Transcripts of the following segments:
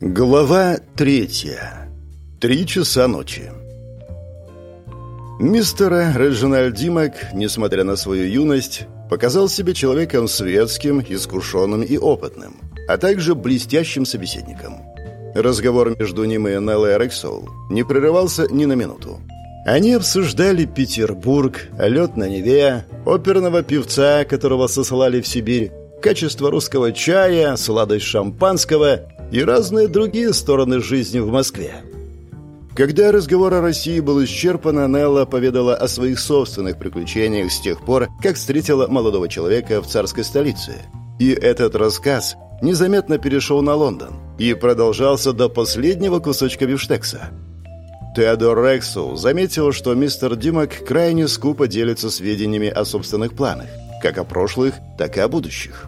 Глава третья. Три часа ночи. Мистер Реджинальд Димак, несмотря на свою юность, показал себя человеком светским, искушенным и опытным, а также блестящим собеседником. Разговор между ним и Неллой Рексол не прерывался ни на минуту. Они обсуждали Петербург, лед на Неве, оперного певца, которого сослали в Сибирь, качество русского чая, сладость шампанского и разные другие стороны жизни в Москве. Когда разговор о России был исчерпан, Нелла поведала о своих собственных приключениях с тех пор, как встретила молодого человека в царской столице. И этот рассказ незаметно перешел на Лондон и продолжался до последнего кусочка бифштекса. Теодор Рексел заметил, что мистер Димак крайне скупо делится сведениями о собственных планах, как о прошлых, так и о будущих.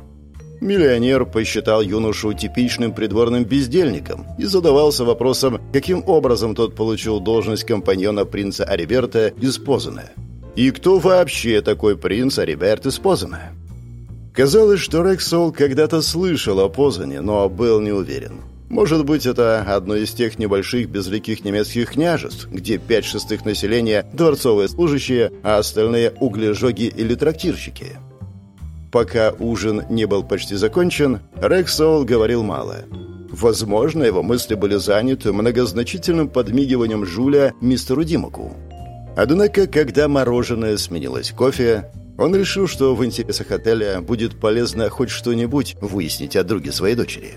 Миллионер посчитал юношу типичным придворным бездельником и задавался вопросом, каким образом тот получил должность компаньона принца Ариберта из Позана. И кто вообще такой принц Ариберт из Позана? Казалось, что Рексол когда-то слышал о Позане, но был не уверен. Может быть, это одно из тех небольших безликих немецких княжеств, где пять шестых населения – дворцовые служащие, а остальные – углежоги или трактирщики – Пока ужин не был почти закончен, Рексол говорил мало. Возможно, его мысли были заняты многозначительным подмигиванием Жуля мистеру Димаку. Однако, когда мороженое сменилось кофе, он решил, что в интересах отеля будет полезно хоть что-нибудь выяснить о друге своей дочери.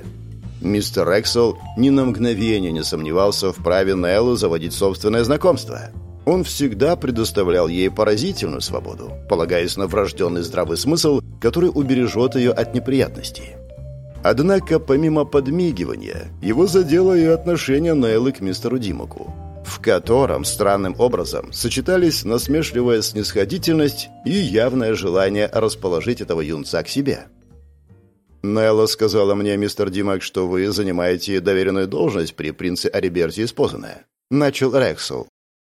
Мистер Рексел ни на мгновение не сомневался в праве Неллы заводить собственное знакомство – он всегда предоставлял ей поразительную свободу, полагаясь на врожденный здравый смысл, который убережет ее от неприятностей. Однако, помимо подмигивания, его задело и отношение Нейлы к мистеру Димаку, в котором странным образом сочетались насмешливая снисходительность и явное желание расположить этого юнца к себе. «Нелла сказала мне, мистер Димак, что вы занимаете доверенную должность при принце Ариберте из Позана», — начал Рексел,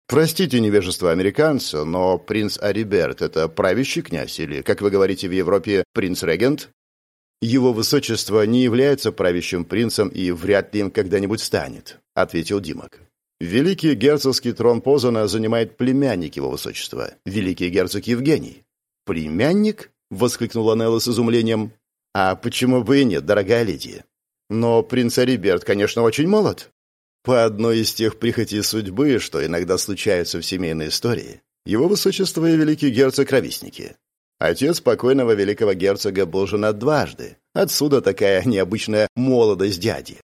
Простите невежество американца, но принц Ариберт — это правящий князь или, как вы говорите в Европе, принц-регент? Его высочество не является правящим принцем и вряд ли им когда-нибудь станет, — ответил Димок. Великий герцогский трон Позана занимает племянник его высочества, великий герцог Евгений. «Племянник?» — воскликнула Нелла с изумлением. «А почему бы и нет, дорогая леди? Но принц Ариберт, конечно, очень молод. По одной из тех прихотей судьбы, что иногда случаются в семейной истории, его высочество и великий герцог ровесники. Отец покойного великого герцога был женат дважды. Отсюда такая необычная молодость дяди.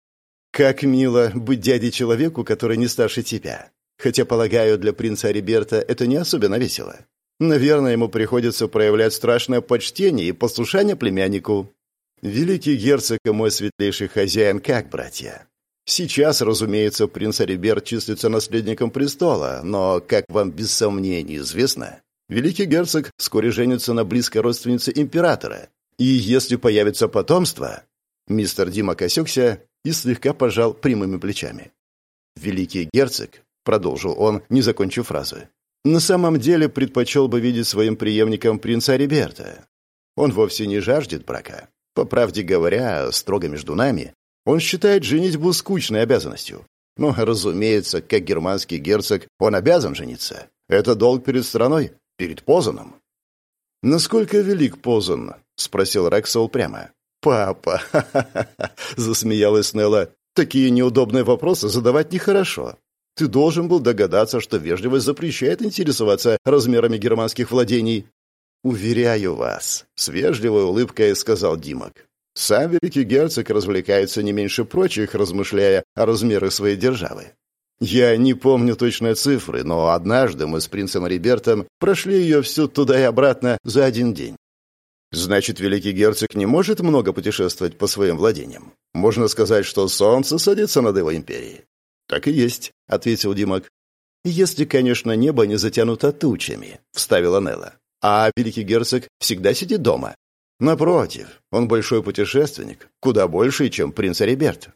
Как мило быть дядей человеку, который не старше тебя. Хотя, полагаю, для принца Риберта это не особенно весело. Наверное, ему приходится проявлять страшное почтение и послушание племяннику. Великий герцог и мой светлейший хозяин как братья. Сейчас, разумеется, принц Ариберт числится наследником престола, но, как вам без сомнений известно, великий герцог вскоре женится на близкой родственнице императора. И если появится потомство... Мистер Дима осекся и слегка пожал прямыми плечами. «Великий герцог», — продолжил он, не закончив фразы, «на самом деле предпочел бы видеть своим преемником принца Риберта. Он вовсе не жаждет брака. По правде говоря, строго между нами, он считает женитьбу скучной обязанностью. Но, разумеется, как германский герцог, он обязан жениться. Это долг перед страной, перед Позаном. «Насколько велик Позан?» — спросил Рексел прямо. «Папа!» — засмеялась Нелла. «Такие неудобные вопросы задавать нехорошо. Ты должен был догадаться, что вежливость запрещает интересоваться размерами германских владений». «Уверяю вас», — с вежливой улыбкой сказал Димок. Сам великий герцог развлекается не меньше прочих, размышляя о размерах своей державы. Я не помню точные цифры, но однажды мы с принцем Рибертом прошли ее всю туда и обратно за один день. Значит, великий герцог не может много путешествовать по своим владениям. Можно сказать, что солнце садится над его империей. Так и есть, ответил Димок. Если, конечно, небо не затянуто тучами, вставила Нелла. А великий герцог всегда сидит дома. Напротив, он большой путешественник, куда больше, чем принц Риберт.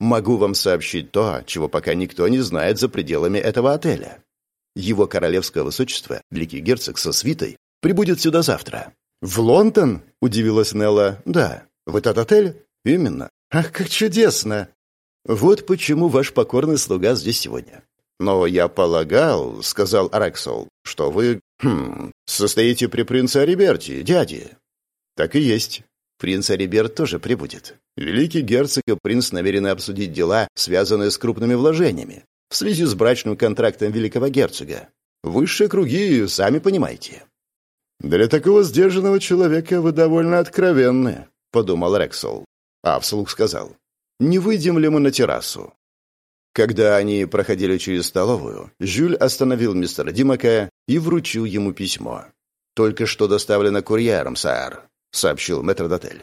Могу вам сообщить то, чего пока никто не знает за пределами этого отеля. Его королевское высочество, великий герцог со свитой, прибудет сюда завтра. В Лондон? удивилась Нелла. Да. В этот отель? Именно. Ах, как чудесно. Вот почему ваш покорный слуга здесь сегодня. Но я полагал, — сказал Араксол, — что вы, хм, состоите при принце Ариберте, дяде. Так и есть. Принц Ариберт тоже прибудет. Великий герцог и принц намерены обсудить дела, связанные с крупными вложениями, в связи с брачным контрактом великого герцога. Высшие круги, сами понимаете. «Для такого сдержанного человека вы довольно откровенны», — подумал Рексол. А вслух сказал, «Не выйдем ли мы на террасу?» Когда они проходили через столовую, Жюль остановил мистера Димака и вручил ему письмо. «Только что доставлено курьером, сэр», — сообщил метрдотель.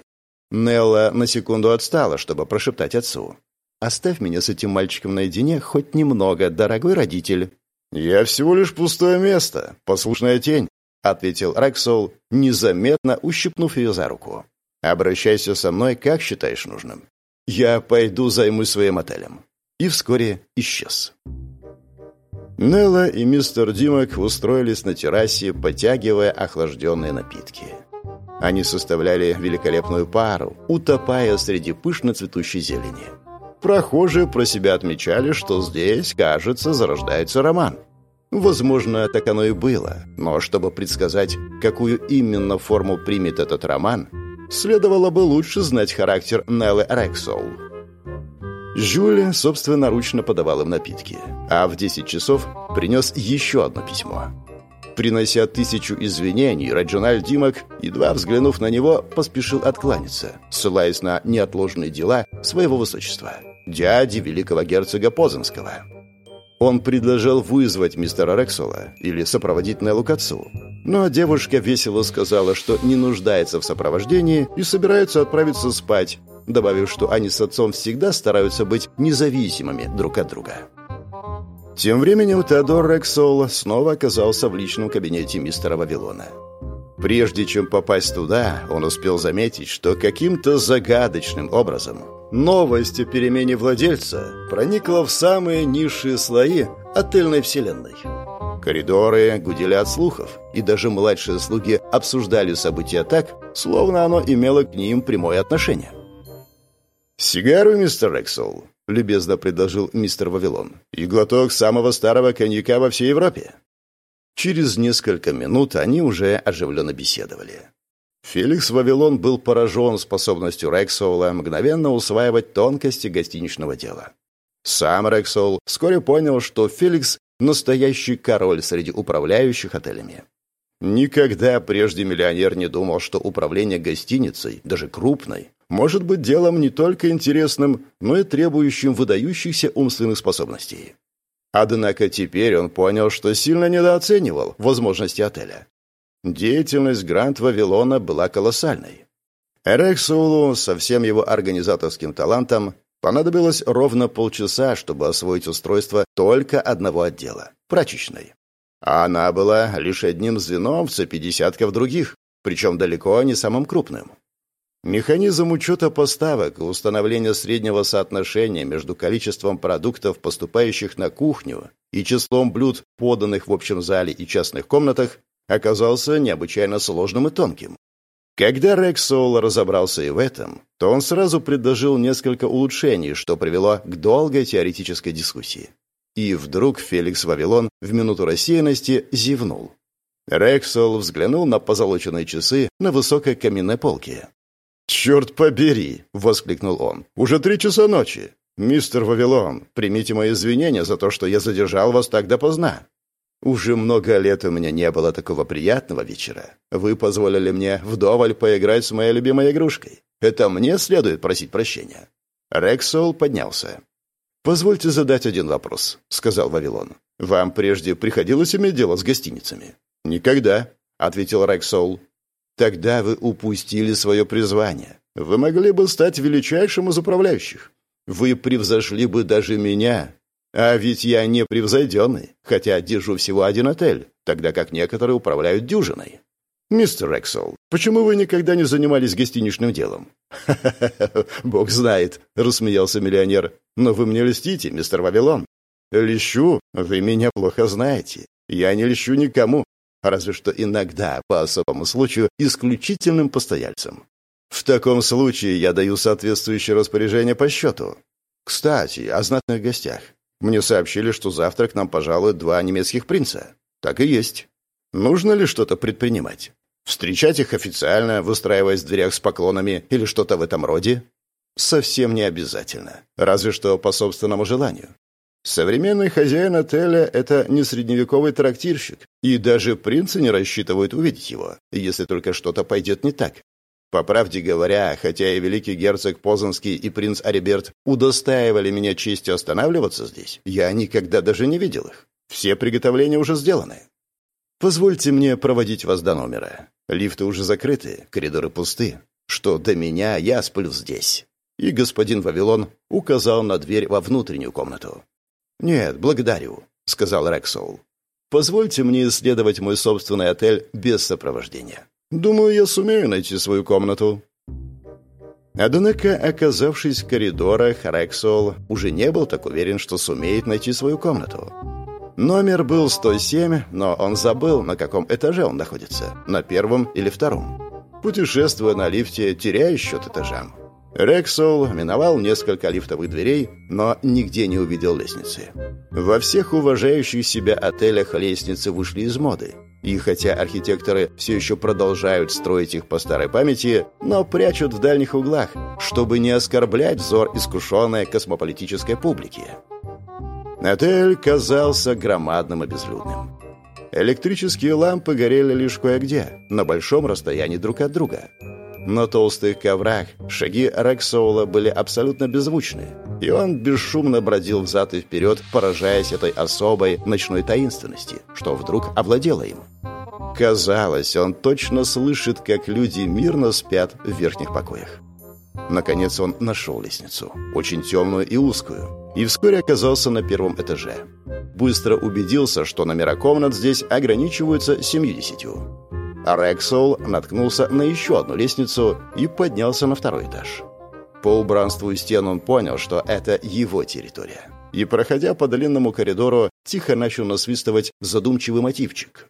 Нелла на секунду отстала, чтобы прошептать отцу. «Оставь меня с этим мальчиком наедине хоть немного, дорогой родитель». «Я всего лишь пустое место, послушная тень», — ответил Рексол, незаметно ущипнув ее за руку. «Обращайся со мной, как считаешь нужным. Я пойду займусь своим отелем». И вскоре исчез. Нелла и мистер Димок устроились на террасе, потягивая охлажденные напитки. Они составляли великолепную пару, утопая среди пышно цветущей зелени. Прохожие про себя отмечали, что здесь, кажется, зарождается роман. Возможно, так оно и было, но чтобы предсказать, какую именно форму примет этот роман, следовало бы лучше знать характер Неллы Рексоул. Жюль собственноручно подавал им напитки, а в 10 часов принес еще одно письмо. Принося тысячу извинений, Раджональ Димок, едва взглянув на него, поспешил откланяться, ссылаясь на неотложные дела своего высочества, дяди великого герцога Позанского. Он предложил вызвать мистера Рексола или сопроводить Неллу к отцу. Но девушка весело сказала, что не нуждается в сопровождении и собирается отправиться спать, добавив, что они с отцом всегда стараются быть независимыми друг от друга. Тем временем Теодор Рексол снова оказался в личном кабинете мистера Вавилона. Прежде чем попасть туда, он успел заметить, что каким-то загадочным образом новость о перемене владельца проникла в самые низшие слои отельной вселенной. Коридоры гудели от слухов, и даже младшие слуги обсуждали события так, словно оно имело к ним прямое отношение. «Сигару, мистер Рексол», — любезно предложил мистер Вавилон, «и глоток самого старого коньяка во всей Европе». Через несколько минут они уже оживленно беседовали. Феликс Вавилон был поражен способностью Рексоула мгновенно усваивать тонкости гостиничного дела. Сам Рексоул вскоре понял, что Феликс – настоящий король среди управляющих отелями. Никогда прежде миллионер не думал, что управление гостиницей, даже крупной, может быть делом не только интересным, но и требующим выдающихся умственных способностей. Однако теперь он понял, что сильно недооценивал возможности отеля. Деятельность Гранд Вавилона была колоссальной. Эрексулу со всем его организаторским талантом понадобилось ровно полчаса, чтобы освоить устройство только одного отдела – прачечной. А она была лишь одним звеном в цепи десятков других, причем далеко не самым крупным. Механизм учета поставок и установления среднего соотношения между количеством продуктов, поступающих на кухню, и числом блюд, поданных в общем зале и частных комнатах, оказался необычайно сложным и тонким. Когда Рекс разобрался и в этом, то он сразу предложил несколько улучшений, что привело к долгой теоретической дискуссии. И вдруг Феликс Вавилон в минуту рассеянности зевнул. Рексол взглянул на позолоченные часы на высокой каминной полке. «Черт побери!» — воскликнул он. «Уже три часа ночи! Мистер Вавилон, примите мои извинения за то, что я задержал вас так допоздна. Уже много лет у меня не было такого приятного вечера. Вы позволили мне вдоволь поиграть с моей любимой игрушкой. Это мне следует просить прощения». Рексол поднялся. «Позвольте задать один вопрос», — сказал Вавилон. «Вам прежде приходилось иметь дело с гостиницами?» «Никогда», — ответил Рексол. Тогда вы упустили свое призвание. Вы могли бы стать величайшим из управляющих. Вы превзошли бы даже меня. А ведь я не превзойденный, хотя держу всего один отель, тогда как некоторые управляют дюжиной. «Мистер Эксел, почему вы никогда не занимались гостиничным делом?» «Ха-ха-ха, бог знает», — рассмеялся миллионер. «Но вы мне льстите, мистер Вавилон». «Льщу? Вы меня плохо знаете. Я не льщу никому разве что иногда, по особому случаю, исключительным постояльцам. В таком случае я даю соответствующее распоряжение по счету. Кстати, о знатных гостях. Мне сообщили, что завтра к нам пожалуют два немецких принца. Так и есть. Нужно ли что-то предпринимать? Встречать их официально, выстраиваясь в дверях с поклонами или что-то в этом роде? Совсем не обязательно. Разве что по собственному желанию. Современный хозяин отеля – это не средневековый трактирщик, и даже принцы не рассчитывают увидеть его, если только что-то пойдет не так. По правде говоря, хотя и великий герцог Позанский и принц Ариберт удостаивали меня честью останавливаться здесь, я никогда даже не видел их. Все приготовления уже сделаны. Позвольте мне проводить вас до номера. Лифты уже закрыты, коридоры пусты. Что до меня, я сплю здесь. И господин Вавилон указал на дверь во внутреннюю комнату. «Нет, благодарю», — сказал Рексоул. «Позвольте мне исследовать мой собственный отель без сопровождения. Думаю, я сумею найти свою комнату». Однако, оказавшись в коридорах, Рексол уже не был так уверен, что сумеет найти свою комнату. Номер был 107, но он забыл, на каком этаже он находится, на первом или втором. Путешествуя на лифте, теряя счет этажам. Рексол миновал несколько лифтовых дверей, но нигде не увидел лестницы. Во всех уважающих себя отелях лестницы вышли из моды. И хотя архитекторы все еще продолжают строить их по старой памяти, но прячут в дальних углах, чтобы не оскорблять взор искушенной космополитической публики. Отель казался громадным и безлюдным. Электрические лампы горели лишь кое-где, на большом расстоянии друг от друга. На толстых коврах шаги Рексоула были абсолютно беззвучны, и он бесшумно бродил взад и вперед, поражаясь этой особой ночной таинственности, что вдруг овладело им. Казалось, он точно слышит, как люди мирно спят в верхних покоях. Наконец он нашел лестницу, очень темную и узкую, и вскоре оказался на первом этаже. Быстро убедился, что номера комнат здесь ограничиваются семьюдесятью. А Рексол наткнулся на еще одну лестницу и поднялся на второй этаж. По убранству стен он понял, что это его территория. И, проходя по длинному коридору, тихо начал насвистывать задумчивый мотивчик.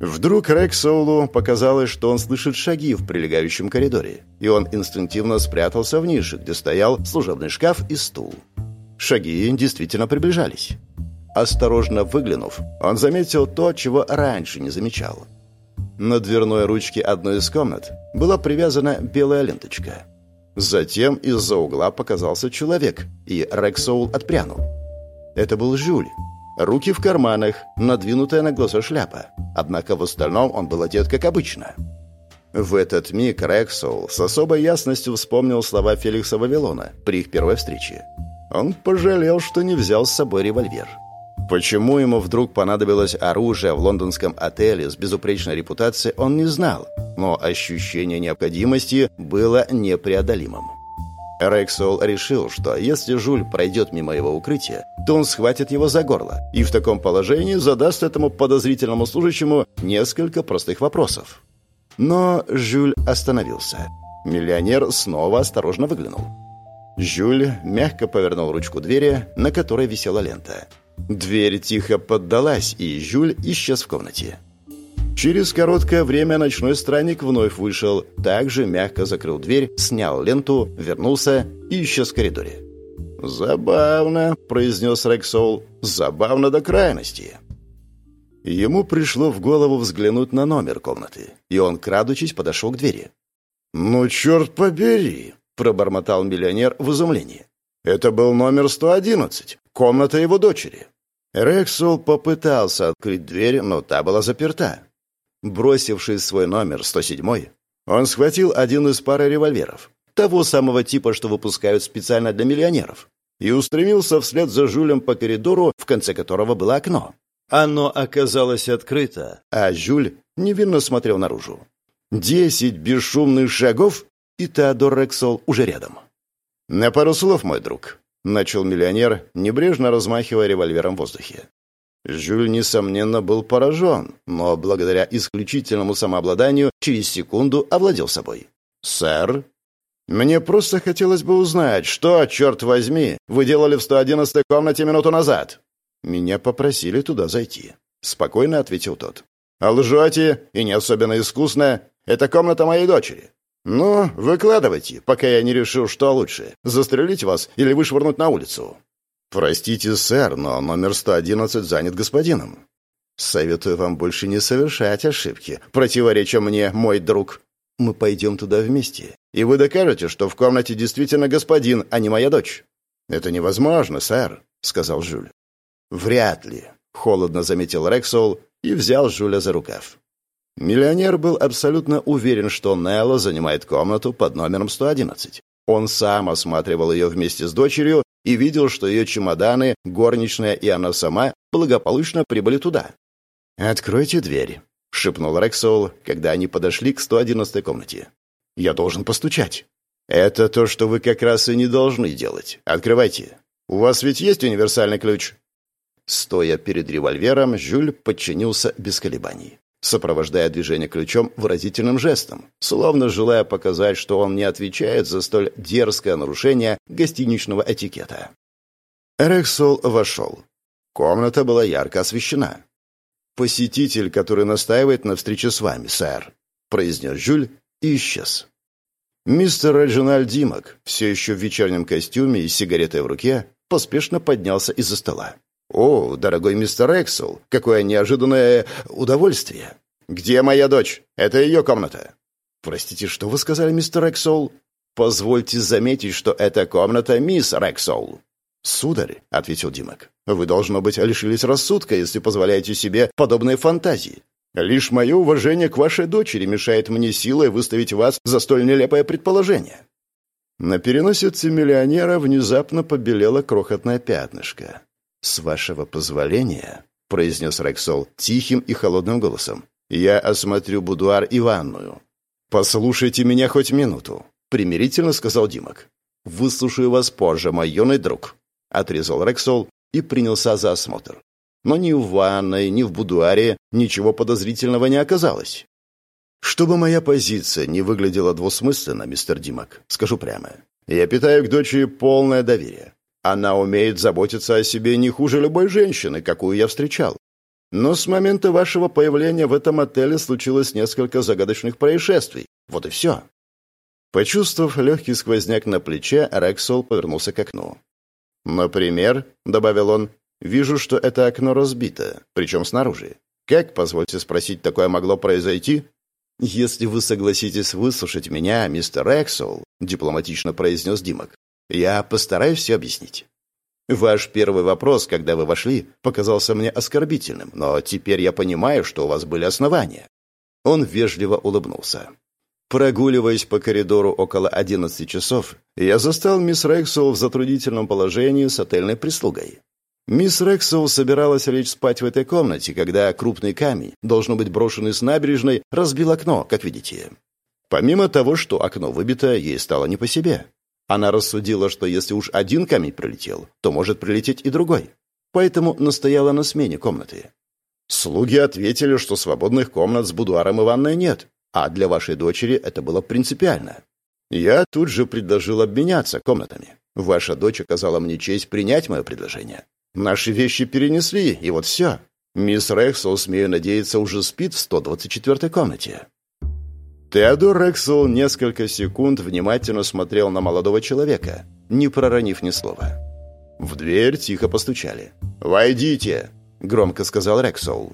Вдруг Рексоулу показалось, что он слышит шаги в прилегающем коридоре, и он инстинктивно спрятался в нише, где стоял служебный шкаф и стул. Шаги действительно приближались. Осторожно выглянув, он заметил то, чего раньше не замечал. На дверной ручке одной из комнат была привязана белая ленточка. Затем из-за угла показался человек, и Рексоул отпрянул. Это был Жюль. Руки в карманах, надвинутая на глаза шляпа. Однако в остальном он был одет как обычно. В этот миг Рексоул с особой ясностью вспомнил слова Феликса Вавилона при их первой встрече. Он пожалел, что не взял с собой револьвер. Почему ему вдруг понадобилось оружие в лондонском отеле с безупречной репутацией, он не знал, но ощущение необходимости было непреодолимым. Рексол решил, что если Жуль пройдет мимо его укрытия, то он схватит его за горло и в таком положении задаст этому подозрительному служащему несколько простых вопросов. Но Жюль остановился. Миллионер снова осторожно выглянул. Жюль мягко повернул ручку двери, на которой висела лента. Дверь тихо поддалась, и Жюль исчез в комнате. Через короткое время ночной странник вновь вышел, также мягко закрыл дверь, снял ленту, вернулся и исчез в коридоре. «Забавно», — произнес Рексол, — «забавно до крайности». Ему пришло в голову взглянуть на номер комнаты, и он, крадучись, подошел к двери. «Ну, черт побери!» — пробормотал миллионер в изумлении. «Это был номер 111, комната его дочери». Рексол попытался открыть дверь, но та была заперта. Бросивший свой номер 107, он схватил один из пары револьверов, того самого типа, что выпускают специально для миллионеров, и устремился вслед за Жюлем по коридору, в конце которого было окно. Оно оказалось открыто, а Жюль невинно смотрел наружу. Десять бесшумных шагов, и Теодор Рексол уже рядом. «На пару слов, мой друг», начал миллионер, небрежно размахивая револьвером в воздухе. Жюль, несомненно, был поражен, но благодаря исключительному самообладанию через секунду овладел собой. «Сэр?» «Мне просто хотелось бы узнать, что, черт возьми, вы делали в 111-й комнате минуту назад?» «Меня попросили туда зайти», — спокойно ответил тот. «А лжете, и не особенно искусно, это комната моей дочери. «Ну, выкладывайте, пока я не решил, что лучше. Застрелить вас или вышвырнуть на улицу?» «Простите, сэр, но номер 111 занят господином». «Советую вам больше не совершать ошибки, противореча мне, мой друг. Мы пойдем туда вместе, и вы докажете, что в комнате действительно господин, а не моя дочь». «Это невозможно, сэр», — сказал Жюль. «Вряд ли», — холодно заметил Рексол и взял Жюля за рукав. Миллионер был абсолютно уверен, что Нелла занимает комнату под номером 111. Он сам осматривал ее вместе с дочерью и видел, что ее чемоданы, горничная и она сама благополучно прибыли туда. «Откройте дверь», — шепнул Рексол, когда они подошли к 111 комнате. «Я должен постучать». «Это то, что вы как раз и не должны делать. Открывайте. У вас ведь есть универсальный ключ?» Стоя перед револьвером, Жюль подчинился без колебаний, сопровождая движение ключом выразительным жестом, словно желая показать, что он не отвечает за столь дерзкое нарушение гостиничного этикета. Рексол вошел. Комната была ярко освещена. «Посетитель, который настаивает на встрече с вами, сэр», — произнес Жюль и исчез. Мистер Реджинальд Димок, все еще в вечернем костюме и сигаретой в руке, поспешно поднялся из-за стола. «О, дорогой мистер Эксел, какое неожиданное удовольствие! Где моя дочь? Это ее комната!» «Простите, что вы сказали, мистер Эксол?» «Позвольте заметить, что это комната мисс Рексол». «Сударь», — ответил Димок, — «вы, должно быть, лишились рассудка, если позволяете себе подобные фантазии. Лишь мое уважение к вашей дочери мешает мне силой выставить вас за столь нелепое предположение». На переносице миллионера внезапно побелело крохотное пятнышко. «С вашего позволения», — произнес Рексол тихим и холодным голосом, — «я осмотрю будуар и ванную». «Послушайте меня хоть минуту», — примирительно сказал Димок. «Выслушаю вас позже, мой юный друг», — отрезал Рексол и принялся за осмотр но ни в ванной, ни в будуаре ничего подозрительного не оказалось. Чтобы моя позиция не выглядела двусмысленно, мистер Димак, скажу прямо. Я питаю к дочери полное доверие. Она умеет заботиться о себе не хуже любой женщины, какую я встречал. Но с момента вашего появления в этом отеле случилось несколько загадочных происшествий. Вот и все. Почувствовав легкий сквозняк на плече, Рексол повернулся к окну. «Например», — добавил он, Вижу, что это окно разбито, причем снаружи. Как, позвольте спросить, такое могло произойти? Если вы согласитесь выслушать меня, мистер Эксел, дипломатично произнес Димок, я постараюсь все объяснить. Ваш первый вопрос, когда вы вошли, показался мне оскорбительным, но теперь я понимаю, что у вас были основания. Он вежливо улыбнулся. Прогуливаясь по коридору около одиннадцати часов, я застал мисс Рексел в затруднительном положении с отельной прислугой. Мисс Рексел собиралась лечь спать в этой комнате, когда крупный камень, должно быть брошенный с набережной, разбил окно, как видите. Помимо того, что окно выбито, ей стало не по себе. Она рассудила, что если уж один камень прилетел, то может прилететь и другой. Поэтому настояла на смене комнаты. Слуги ответили, что свободных комнат с будуаром и ванной нет, а для вашей дочери это было принципиально. Я тут же предложил обменяться комнатами. Ваша дочь оказала мне честь принять мое предложение. Наши вещи перенесли, и вот все. Мисс Рексел, смею надеяться, уже спит в 124-й комнате». Теодор Рексел несколько секунд внимательно смотрел на молодого человека, не проронив ни слова. В дверь тихо постучали. «Войдите!» — громко сказал Рексол.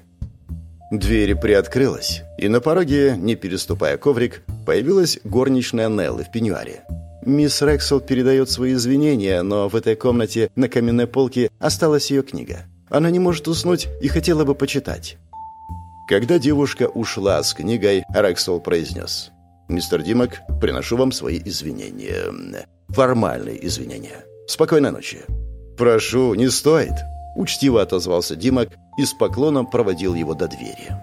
Дверь приоткрылась, и на пороге, не переступая коврик, появилась горничная Неллы в пеньюаре. Мисс Рексел передает свои извинения, но в этой комнате на каменной полке осталась ее книга. Она не может уснуть и хотела бы почитать. Когда девушка ушла с книгой, Рексел произнес. «Мистер Димок, приношу вам свои извинения. Формальные извинения. Спокойной ночи». «Прошу, не стоит», — учтиво отозвался Димок и с поклоном проводил его до двери.